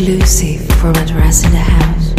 exclusive from Address in the House.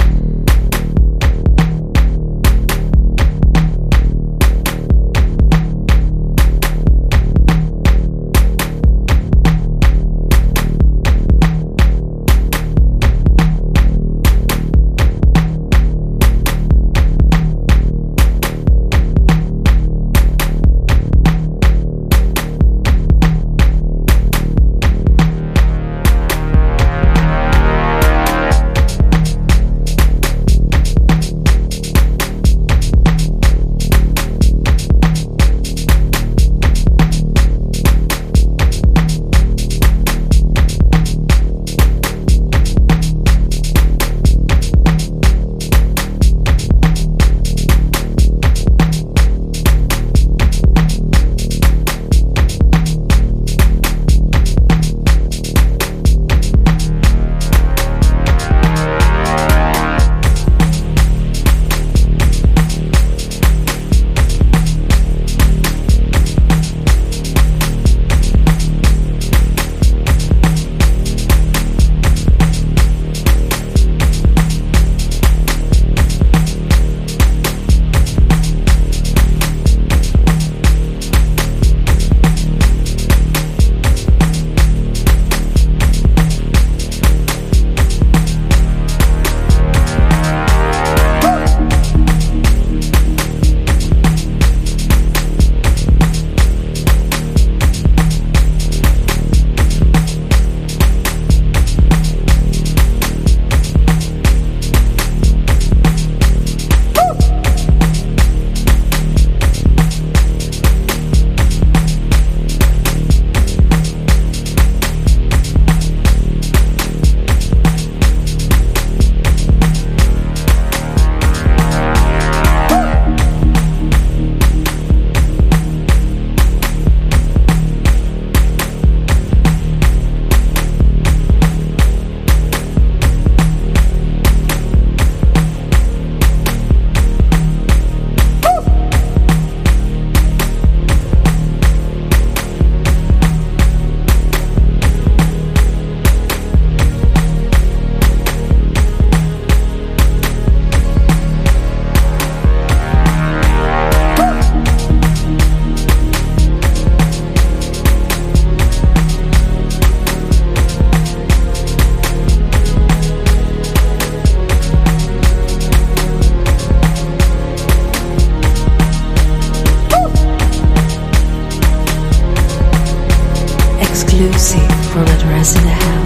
the house.